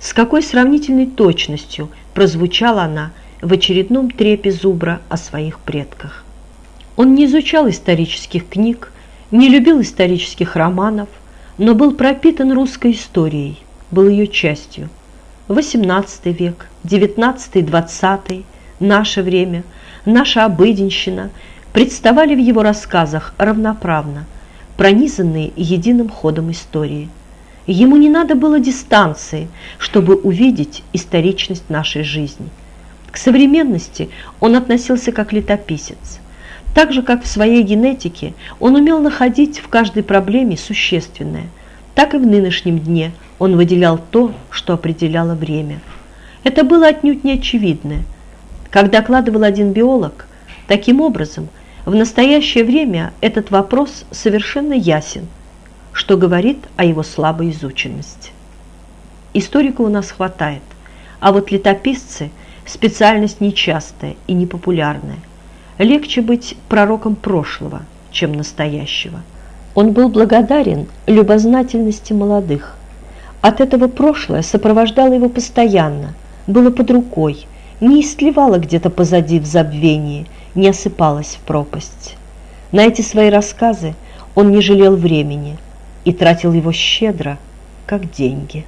С какой сравнительной точностью прозвучала она в очередном трепе зубра о своих предках. Он не изучал исторических книг, не любил исторических романов, но был пропитан русской историей, был ее частью. XVIII век, XIX, XX, наше время, наша обыденщина представали в его рассказах равноправно, пронизанные единым ходом истории. Ему не надо было дистанции, чтобы увидеть историчность нашей жизни. К современности он относился как летописец. Так же, как в своей генетике, он умел находить в каждой проблеме существенное. Так и в нынешнем дне он выделял то, что определяло время. Это было отнюдь не очевидное. Как докладывал один биолог, таким образом, в настоящее время этот вопрос совершенно ясен, что говорит о его слабой изученности. Историка у нас хватает, а вот летописцы – специальность нечастая и непопулярная. Легче быть пророком прошлого, чем настоящего. Он был благодарен любознательности молодых. От этого прошлое сопровождало его постоянно, было под рукой, не истлевало где-то позади в забвении, не осыпалось в пропасть. На эти свои рассказы он не жалел времени и тратил его щедро, как деньги.